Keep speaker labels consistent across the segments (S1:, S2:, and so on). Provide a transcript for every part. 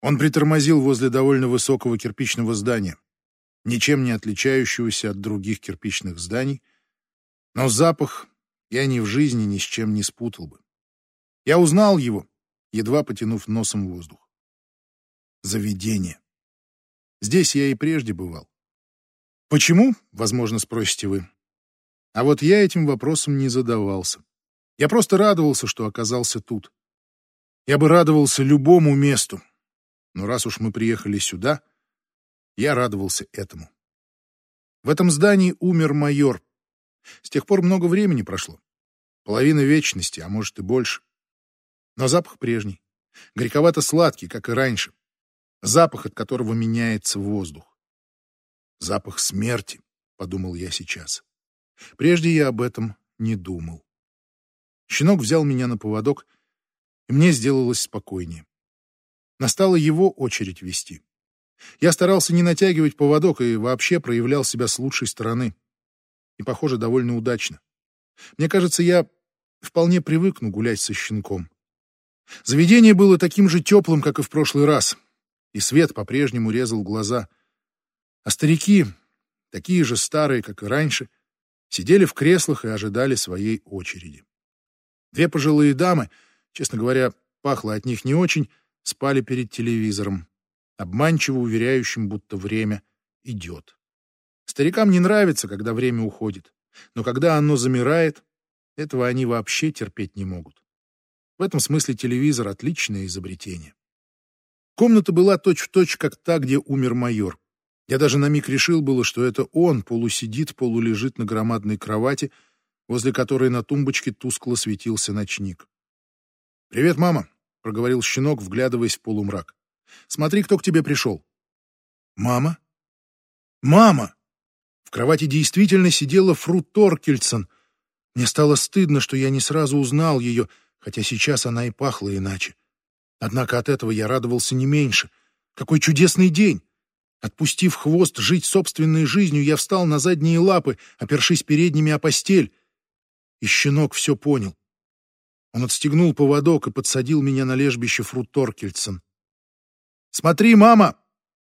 S1: Он притормозил возле довольно высокого кирпичного здания, ничем не отличающегося от других кирпичных зданий, но запах я ни в жизни ни с чем не спутал бы. Я узнал его, едва потянув носом воздух. Заведение. Здесь я и прежде бывал. Почему, возможно, спросите вы. А вот я этим вопросом не задавался. Я просто радовался, что оказался тут. Я бы радовался любому месту. Но раз уж мы приехали сюда, я радовался этому. В этом здании умер майор. С тех пор много времени прошло. Половина вечности, а может и больше. Но запах прежний. Горьковато-сладкий, как и раньше. Запах, от которого меняется воздух. Запах смерти, подумал я сейчас. Прежде я об этом не думал. Щенок взял меня на поводок, и мне сделалось спокойнее. Настала его очередь вести. Я старался не натягивать поводок и вообще проявлял себя с лучшей стороны. И, похоже, довольно удачно. Мне кажется, я вполне привыкну гулять со щенком. Заведение было таким же теплым, как и в прошлый раз, и свет по-прежнему резал глаза. А старики, такие же старые, как и раньше, сидели в креслах и ожидали своей очереди. Две пожилые дамы, честно говоря, пахло от них не очень, спали перед телевизором, обманчиво уверяющим, будто время идет. Старикам не нравится, когда время уходит, но когда оно замирает, этого они вообще терпеть не могут. В этом смысле телевизор — отличное изобретение. Комната была точь-в-точь, точь, как та, где умер майор. Я даже на миг решил было, что это он полусидит, полулежит на громадной кровати, возле которой на тумбочке тускло светился ночник. «Привет, мама», — проговорил щенок, вглядываясь в полумрак. «Смотри, кто к тебе пришел». «Мама?» «Мама!» В кровати действительно сидела Фру Торкельсон. Мне стало стыдно, что я не сразу узнал ее — хотя сейчас она и пахла иначе. Однако от этого я радовался не меньше. Какой чудесный день! Отпустив хвост жить собственной жизнью, я встал на задние лапы, опершись передними о постель. И щенок все понял. Он отстегнул поводок и подсадил меня на лежбище Фрут Торкельсон. «Смотри, мама!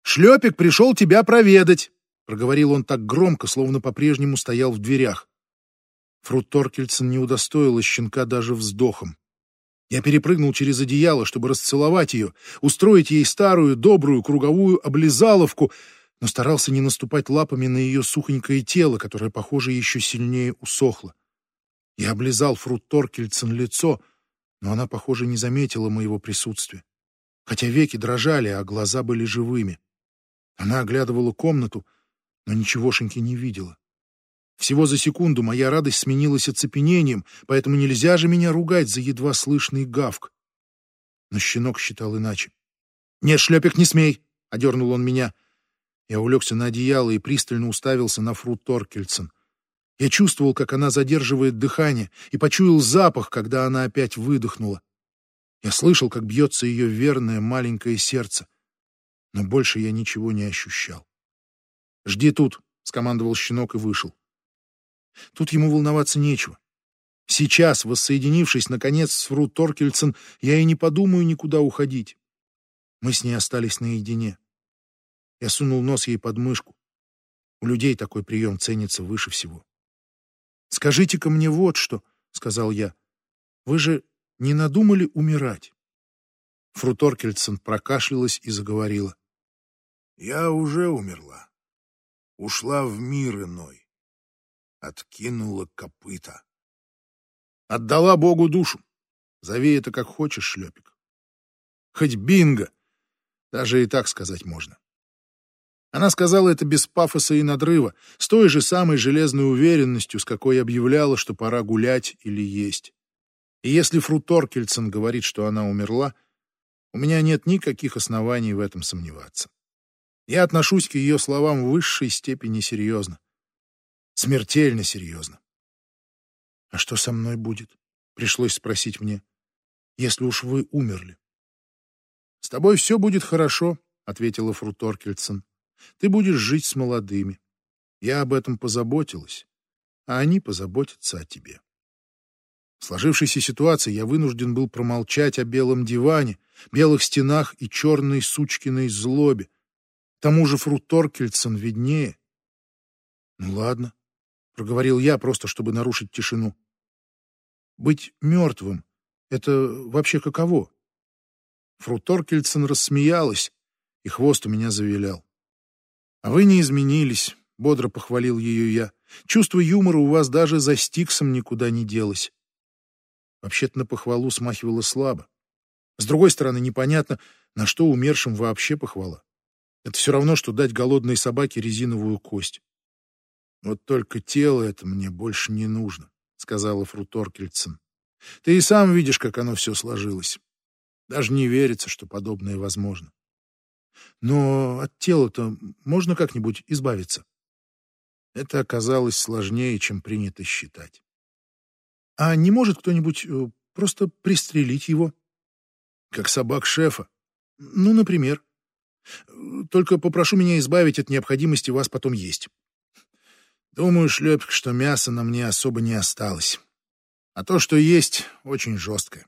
S1: Шлепик пришел тебя проведать!» — проговорил он так громко, словно по-прежнему стоял в дверях. Фрут Торкельсон не удостоила щенка даже вздохом. Я перепрыгнул через одеяло, чтобы расцеловать ее, устроить ей старую, добрую, круговую облизаловку, но старался не наступать лапами на ее сухонькое тело, которое, похоже, еще сильнее усохло. Я облизал Фрут Торкельсон лицо, но она, похоже, не заметила моего присутствия. Хотя веки дрожали, а глаза были живыми. Она оглядывала комнату, но ничегошеньки не видела. Всего за секунду моя радость сменилась оцепенением, поэтому нельзя же меня ругать за едва слышный гавк. Но щенок считал иначе. «Нет, шлепик, не смей!» — одернул он меня. Я улегся на одеяло и пристально уставился на Фру Торкельсон. Я чувствовал, как она задерживает дыхание, и почуял запах, когда она опять выдохнула. Я слышал, как бьется ее верное маленькое сердце, но больше я ничего не ощущал. «Жди тут», — скомандовал щенок и вышел. Тут ему волноваться нечего. Сейчас, воссоединившись, наконец, с Фру Торкельсон, я и не подумаю никуда уходить. Мы с ней остались наедине. Я сунул нос ей под мышку. У людей такой прием ценится выше всего. «Скажите-ка мне вот что», — сказал я. «Вы же не надумали умирать?» Фру Торкельсон прокашлялась и заговорила.
S2: «Я уже умерла. Ушла в мир иной откинула копыта.
S1: Отдала Богу душу. Зови это как хочешь, шлепик. Хоть бинго. Даже и так сказать можно. Она сказала это без пафоса и надрыва, с той же самой железной уверенностью, с какой объявляла, что пора гулять или есть. И если Фру Торкельсон говорит, что она умерла, у меня нет никаких оснований в этом сомневаться. Я отношусь к ее словам в высшей степени серьезно. Смертельно серьезно. «А что со мной будет?» — пришлось спросить мне. «Если уж вы умерли». «С тобой все будет хорошо», — ответила Фру Торкельсон. «Ты будешь жить с молодыми. Я об этом позаботилась, а они позаботятся о тебе». В сложившейся ситуации я вынужден был промолчать о белом диване, белых стенах и черной сучкиной злобе. К тому же Фру Торкельсон виднее. «Ну ладно», — проговорил я, просто чтобы нарушить тишину. «Быть мертвым — это вообще каково?» Фру Торкельсон рассмеялась, и хвост у меня завилял. «А вы не изменились», — бодро похвалил ее я. «Чувство юмора у вас даже за Стиксом никуда не делось». Вообще-то на похвалу смахивало слабо. С другой стороны, непонятно, на что умершим вообще похвала. Это все равно, что дать голодной собаке резиновую кость. «Вот только тело это мне больше не нужно», — сказала Фру Торкельсон. «Ты и сам видишь, как оно все сложилось. Даже не верится, что подобное возможно. Но от тела-то можно как-нибудь избавиться?» Это оказалось сложнее, чем принято считать. А не может кто-нибудь э, просто пристрелить его? Как собак шефа. Ну, например. Только попрошу меня избавить от необходимости вас потом есть. Думаю, шлепик, что мяса на мне особо не осталось. А то, что есть, очень жесткое.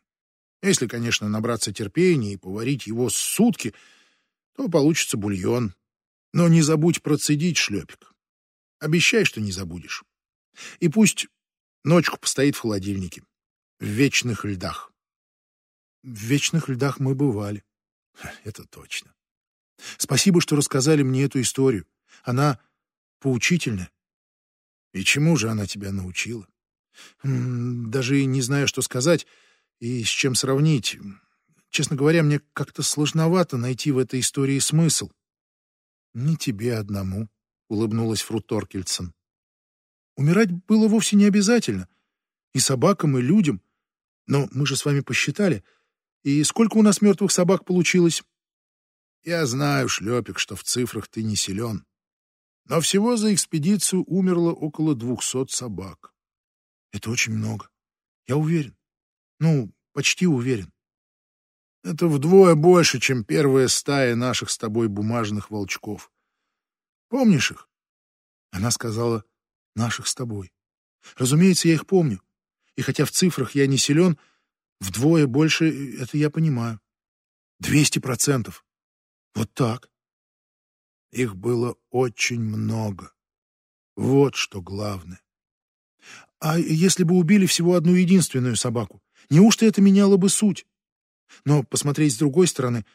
S1: Если, конечно, набраться терпения и поварить его сутки, то получится бульон. Но не забудь процедить, шлепик. Обещай, что не забудешь. И пусть Ночку постоит в холодильнике. В вечных льдах. В вечных льдах мы бывали. Это точно. Спасибо, что рассказали мне эту историю. Она поучительная. И чему же она тебя научила? Даже не знаю, что сказать и с чем сравнить. Честно говоря, мне как-то сложновато найти в этой истории смысл. Не тебе одному, — улыбнулась Фру Торкельсон. Умирать было вовсе не обязательно. И собакам, и людям. Но мы же с вами посчитали. И сколько у нас мертвых собак получилось? Я знаю, Шлепик, что в цифрах ты не силен. Но всего за экспедицию умерло около двухсот собак. Это очень много. Я уверен. Ну, почти уверен. Это вдвое больше, чем первая стая наших с тобой бумажных волчков. Помнишь их? Она сказала, наших с тобой. Разумеется, я их помню. И хотя в цифрах я не силен, вдвое больше это я понимаю. Двести процентов. Вот так. Их было очень много. Вот что главное. А если бы убили всего одну единственную собаку, неужто это меняло бы суть? Но посмотреть с другой стороны,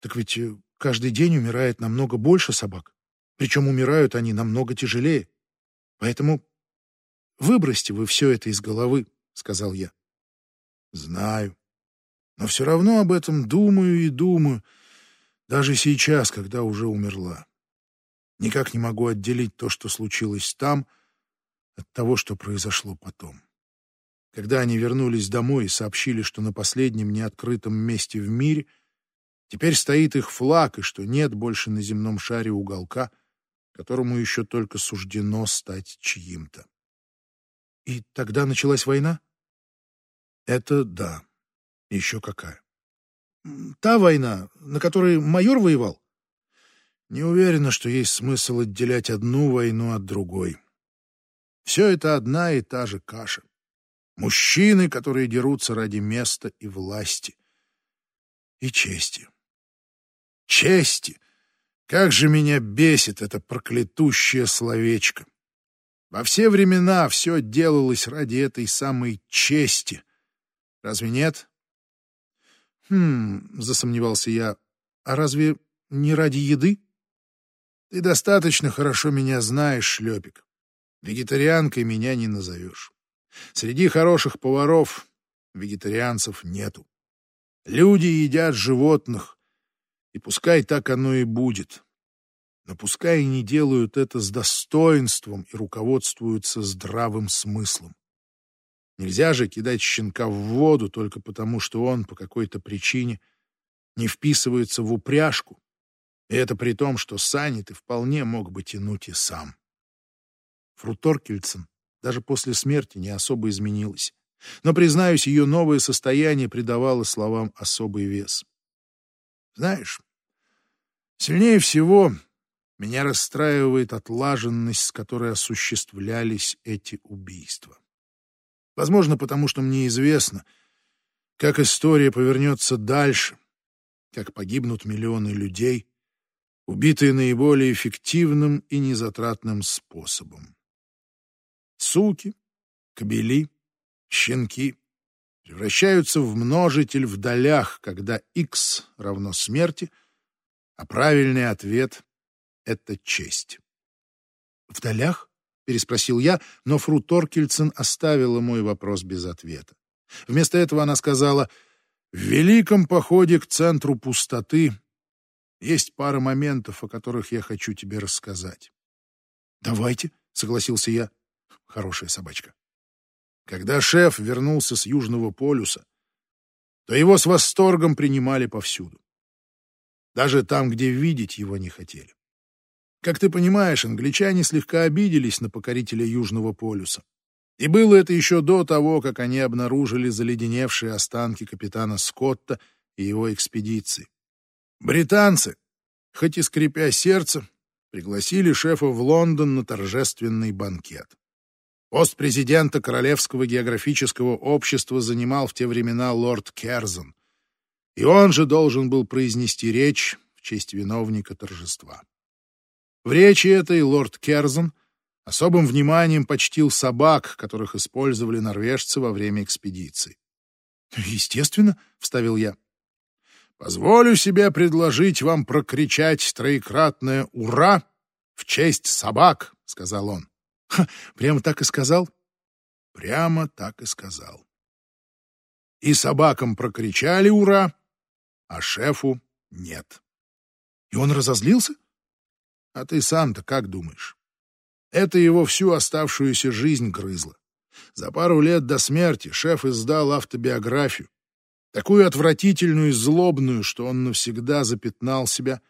S1: так ведь э, каждый день умирает намного больше собак. Причем умирают они намного тяжелее. Поэтому выбросьте вы все это из головы, — сказал я. Знаю. Но все равно об этом думаю и думаю, даже сейчас, когда уже умерла. Никак не могу отделить то, что случилось там, от того, что произошло потом. Когда они вернулись домой и сообщили, что на последнем неоткрытом месте в мире теперь стоит их флаг, и что нет больше на земном шаре уголка — которому еще только суждено стать чьим-то. И тогда началась война? Это да. Еще какая. Та война, на которой майор воевал? Не уверена, что есть смысл отделять одну войну от другой. Все это одна и та же каша. Мужчины, которые дерутся ради места и власти. И чести. Чести, как же меня бесит это проклятущее словечко. Во все времена все делалось ради этой самой чести. Разве нет? Хм, засомневался я. А разве не ради еды? Ты достаточно хорошо меня знаешь, шлепик. Вегетарианкой меня не назовешь. Среди хороших поваров вегетарианцев нету. Люди едят животных, и пускай так оно и будет. Но пускай и не делают это с достоинством и руководствуются здравым смыслом. Нельзя же кидать щенка в воду только потому, что он по какой-то причине не вписывается в упряжку. И это при том, что сани ты вполне мог бы тянуть и сам. Фруторкельцен даже после смерти не особо изменилась. Но, признаюсь, ее новое состояние придавало словам особый вес. Знаешь, Сильнее всего меня расстраивает отлаженность, с которой осуществлялись эти убийства. Возможно, потому что мне известно, как история повернется дальше, как погибнут миллионы людей, убитые наиболее эффективным и незатратным способом. Суки, кобели, щенки превращаются в множитель в долях, когда x равно смерти, а правильный ответ — это честь. «В долях?» — переспросил я, но фру Торкельсен оставила мой вопрос без ответа. Вместо этого она сказала, «В великом походе к центру пустоты есть пара моментов, о которых я хочу тебе рассказать». «Давайте», — согласился я. Хорошая собачка. Когда шеф вернулся с Южного полюса, то его с восторгом принимали повсюду. Даже там, где видеть его не хотели. Как ты понимаешь, англичане слегка обиделись на покорителя Южного полюса. И было это еще до того, как они обнаружили заледеневшие останки капитана Скотта и его экспедиции. Британцы, хоть и скрипя сердце, пригласили шефа в Лондон на торжественный банкет. Пост президента Королевского географического общества занимал в те времена лорд Керзон, и он же должен был произнести речь в честь виновника торжества. В речи этой лорд Керзон особым вниманием почтил собак, которых использовали норвежцы во время экспедиции. «Естественно», — вставил я. «Позволю себе предложить вам прокричать троекратное «Ура!» в честь собак», — сказал он. Ха, прямо так и сказал? Прямо так и сказал. И собакам прокричали «Ура!», а шефу нет. И он разозлился? А ты сам-то как думаешь? Это его всю оставшуюся жизнь грызло. За пару лет до смерти шеф издал автобиографию, такую отвратительную и злобную, что он навсегда запятнал себя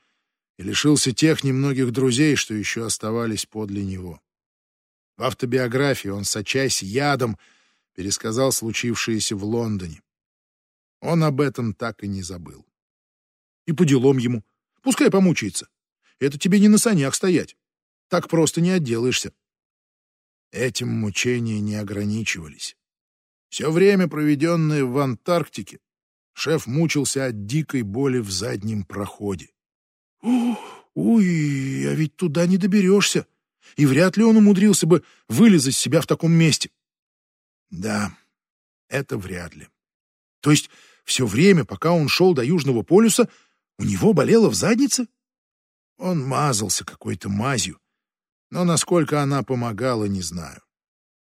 S1: и лишился тех немногих друзей, что еще оставались подле него. В автобиографии он, сочась ядом, пересказал случившееся в Лондоне. Он об этом так и не забыл. И по делам ему. Пускай помучается. Это тебе не на санях стоять. Так просто не отделаешься. Этим мучения не ограничивались. Все время, проведенное в Антарктике, шеф мучился от дикой боли в заднем проходе. «Ой, а ведь туда не доберешься», и вряд ли он умудрился бы вылезать из себя в таком месте. Да, это вряд ли. То есть все время, пока он шел до Южного полюса, у него болело в заднице? Он мазался какой-то мазью, но насколько она помогала, не знаю.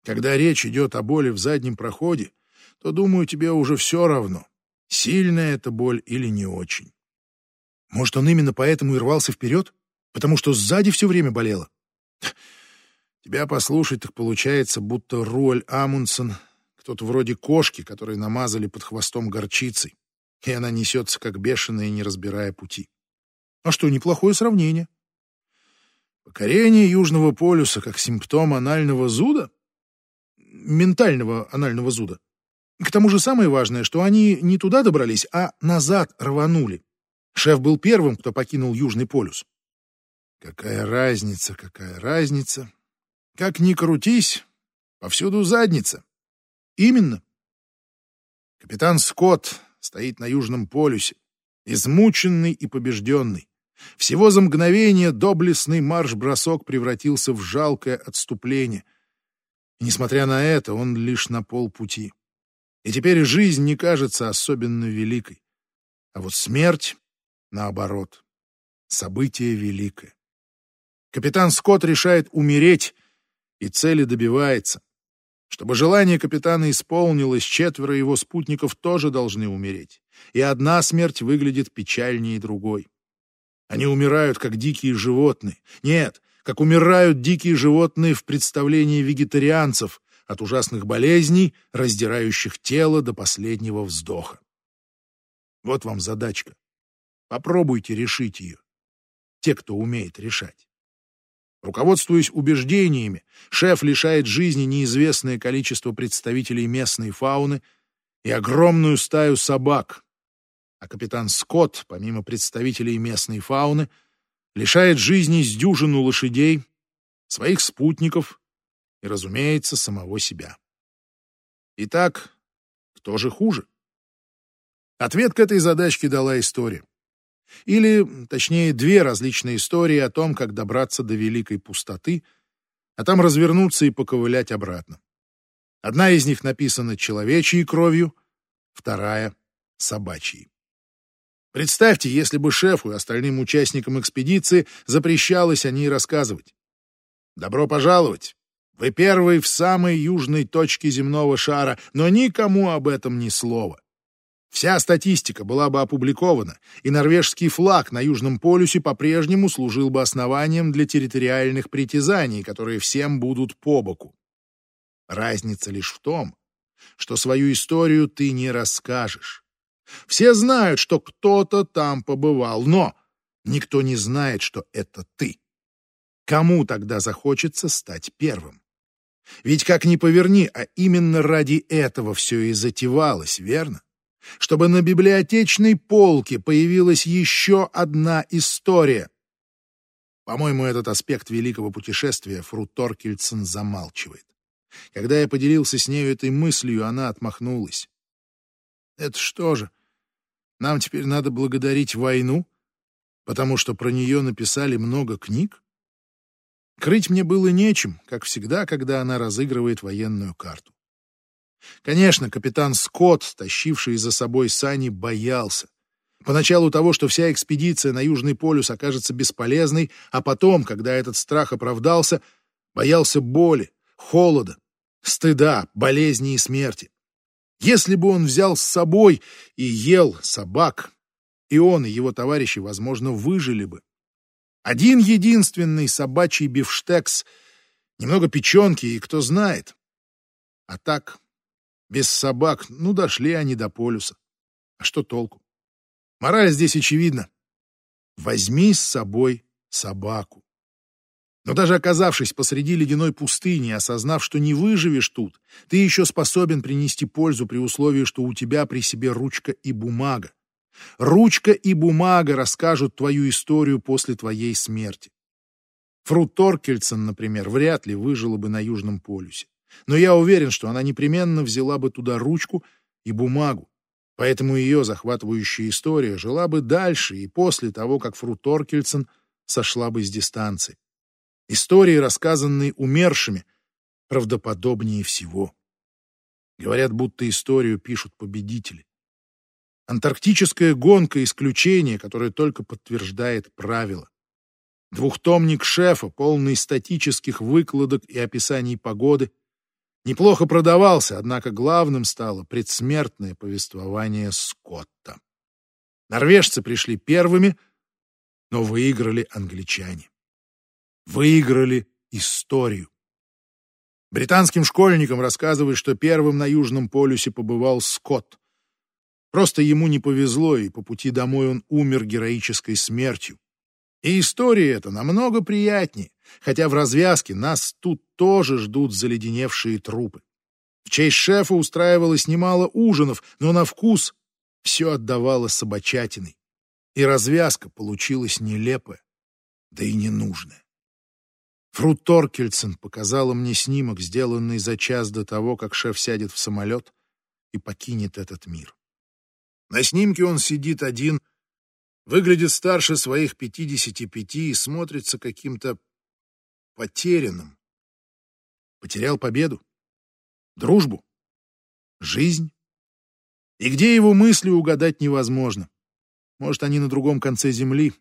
S1: Когда речь идет о боли в заднем проходе, то, думаю, тебе уже все равно, сильная эта боль или не очень. Может, он именно поэтому и рвался вперед? Потому что сзади все время болело? Тебя послушать, так получается, будто Руэль Амундсен кто-то вроде кошки, которой намазали под хвостом горчицей, и она несется как бешеная, не разбирая пути. А что, неплохое сравнение. Покорение Южного полюса как симптом анального зуда? Ментального анального зуда. К тому же самое важное, что они не туда добрались, а назад рванули. Шеф был первым, кто покинул Южный полюс. Какая разница, какая разница? Как ни крутись, повсюду задница. Именно. Капитан Скотт стоит на Южном полюсе, измученный и побежденный. Всего за мгновение доблестный марш-бросок превратился в жалкое отступление. И, несмотря на это, он лишь на полпути. И теперь жизнь не кажется особенно великой. А вот смерть, наоборот, событие великое. Капитан Скотт решает умереть, и цели добивается. Чтобы желание капитана исполнилось, четверо его спутников тоже должны умереть. И одна смерть выглядит печальнее другой. Они умирают, как дикие животные. Нет, как умирают дикие животные в представлении вегетарианцев от ужасных болезней, раздирающих тело до последнего вздоха. Вот вам задачка. Попробуйте решить ее. Те, кто умеет решать. Руководствуясь убеждениями, шеф лишает жизни неизвестное количество представителей местной фауны и огромную стаю собак, а капитан Скотт, помимо представителей местной фауны, лишает жизни с дюжину лошадей, своих спутников и, разумеется, самого себя. Итак, кто же хуже? Ответ к этой задачке дала история. Или, точнее, две различные истории о том, как добраться до великой пустоты, а там развернуться и поковылять обратно. Одна из них написана человечьей кровью, вторая — собачьей. Представьте, если бы шефу и остальным участникам экспедиции запрещалось о ней рассказывать. Добро пожаловать! Вы первый в самой южной точке земного шара, но никому об этом ни слова. Вся статистика была бы опубликована, и норвежский флаг на Южном полюсе по-прежнему служил бы основанием для территориальных притязаний, которые всем будут по боку. Разница лишь в том, что свою историю ты не расскажешь. Все знают, что кто-то там побывал, но никто не знает, что это ты. Кому тогда захочется стать первым? Ведь как ни поверни, а именно ради этого все и затевалось, верно? Чтобы на библиотечной полке появилась еще одна история. По-моему, этот аспект великого путешествия Фру Торкельсон замалчивает. Когда я поделился с нею этой мыслью, она отмахнулась. Это что же, нам теперь надо благодарить войну, потому что про нее написали много книг? Крыть мне было нечем, как всегда, когда она разыгрывает военную карту. Конечно, капитан Скотт, тащивший за собой сани, боялся. Поначалу того, что вся экспедиция на Южный полюс окажется бесполезной, а потом, когда этот страх оправдался, боялся боли, холода, стыда, болезни и смерти. Если бы он взял с собой и ел собак, и он, и его товарищи, возможно, выжили бы. Один единственный собачий бифштекс, немного печенки, и кто знает. А так без собак, ну, дошли они до полюса. А что толку? Мораль здесь очевидна. Возьми с собой собаку. Но даже оказавшись посреди ледяной пустыни, осознав, что не выживешь тут, ты еще способен принести пользу при условии, что у тебя при себе ручка и бумага. Ручка и бумага расскажут твою историю после твоей смерти. Фру Торкельсон, например, вряд ли выжила бы на Южном полюсе но я уверен, что она непременно взяла бы туда ручку и бумагу. Поэтому ее захватывающая история жила бы дальше и после того, как Фру Торкельсон сошла бы с дистанции. Истории, рассказанные умершими, правдоподобнее всего. Говорят, будто историю пишут победители. Антарктическая гонка — исключение, которое только подтверждает правило. Двухтомник шефа, полный статических выкладок и описаний погоды, неплохо продавался, однако главным стало предсмертное повествование Скотта. Норвежцы пришли первыми, но выиграли англичане. Выиграли историю. Британским школьникам рассказывают, что первым на Южном полюсе побывал Скотт. Просто ему не повезло, и по пути домой он умер героической смертью. И история эта намного приятнее, хотя в развязке нас тут тоже ждут заледеневшие трупы. В честь шефа устраивалось немало ужинов, но на вкус все отдавало собачатиной. И развязка получилась нелепая, да и ненужная. Фру Торкельсен показала мне снимок, сделанный за час до того, как шеф сядет в самолет и покинет этот мир. На снимке он сидит один выглядит старше своих пятидесяти пяти и смотрится каким-то потерянным. Потерял победу, дружбу, жизнь. И где его мысли угадать невозможно. Может, они на другом конце земли,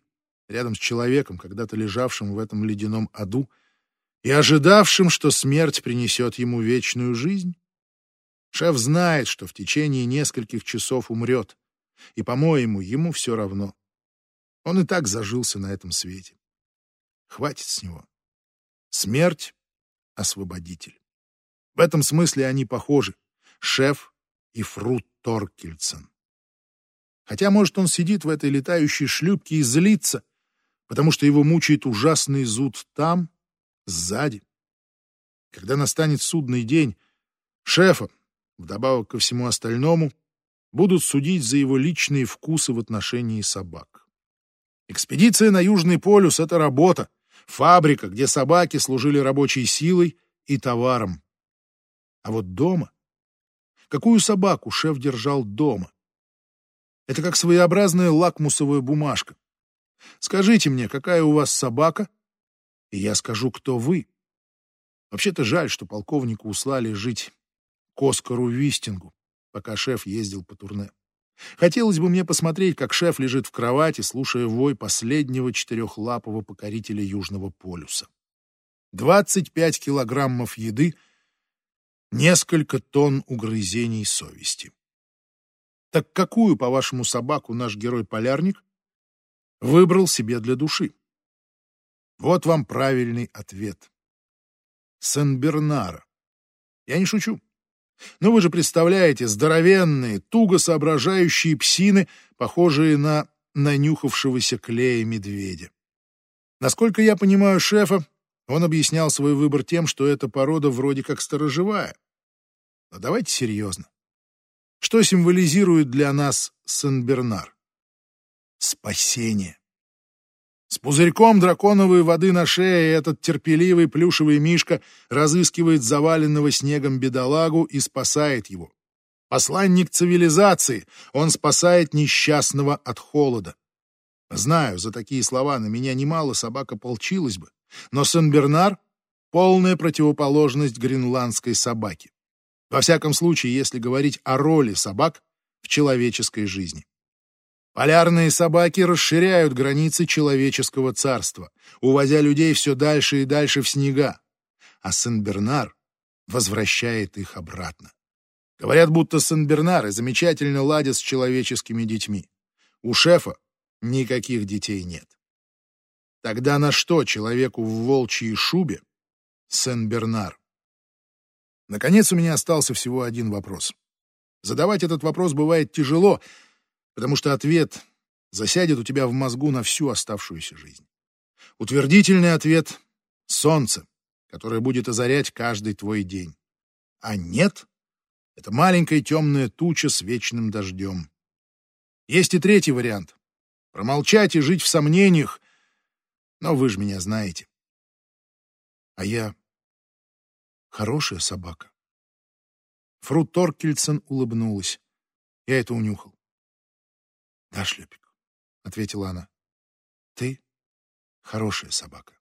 S1: рядом с человеком, когда-то лежавшим в этом ледяном аду и ожидавшим, что смерть принесет ему вечную жизнь? Шеф знает, что в течение нескольких часов умрет, и, по-моему, ему все равно. Он и так зажился на этом свете. Хватит с него. Смерть — освободитель. В этом смысле они похожи. Шеф и Фрут Торкельсон. Хотя, может, он сидит в этой летающей шлюпке и злится, потому что его мучает ужасный зуд там, сзади. Когда настанет судный день, шефа, вдобавок ко всему остальному, будут судить за его личные вкусы в отношении собак. Экспедиция на Южный полюс — это работа, фабрика, где собаки служили рабочей силой и товаром. А вот дома... какую собаку шеф держал дома. Это как своеобразная лакмусовая бумажка. Скажите мне, какая у вас собака, и я скажу, кто вы. Вообще-то жаль, что полковнику услали жить к Оскару Вистингу, пока шеф ездил по турне. Хотелось бы мне посмотреть, как шеф лежит в кровати, слушая вой последнего четырехлапого покорителя Южного полюса. 25 килограммов еды, несколько тонн угрызений совести. Так какую, по-вашему, собаку наш герой-полярник выбрал себе для души? Вот вам правильный ответ. Сен-Бернара. Я не шучу. Но вы же представляете, здоровенные, туго соображающие псины, похожие на нанюхавшегося клея медведя. Насколько я понимаю шефа, он объяснял свой выбор тем, что эта порода вроде как сторожевая. Но давайте серьезно. Что символизирует для нас Сен-Бернар? Спасение. С пузырьком драконовой воды на шее этот терпеливый плюшевый мишка разыскивает заваленного снегом бедолагу и спасает его. Посланник цивилизации, он спасает несчастного от холода. Знаю, за такие слова на меня немало собака полчилась бы, но Сен-Бернар — полная противоположность гренландской собаки. Во всяком случае, если говорить о роли собак в человеческой жизни. Полярные собаки расширяют границы человеческого царства, увозя людей все дальше и дальше в снега, а Сен-Бернар возвращает их обратно. Говорят, будто Сен-Бернары замечательно ладят с человеческими детьми. У шефа никаких детей нет. Тогда на что человеку в волчьей шубе Сен-Бернар? Наконец у меня остался всего один вопрос. Задавать этот вопрос бывает тяжело — потому что ответ засядет у тебя в мозгу на всю оставшуюся жизнь. Утвердительный ответ — солнце, которое будет озарять каждый твой день. А нет — это маленькая темная туча с вечным дождем. Есть и третий вариант — промолчать и жить в сомнениях, но вы же меня знаете. А я хорошая собака. Фру Торкельсон улыбнулась. Я это унюхал. — Да, Шлепик, — ответила она. — Ты хорошая собака.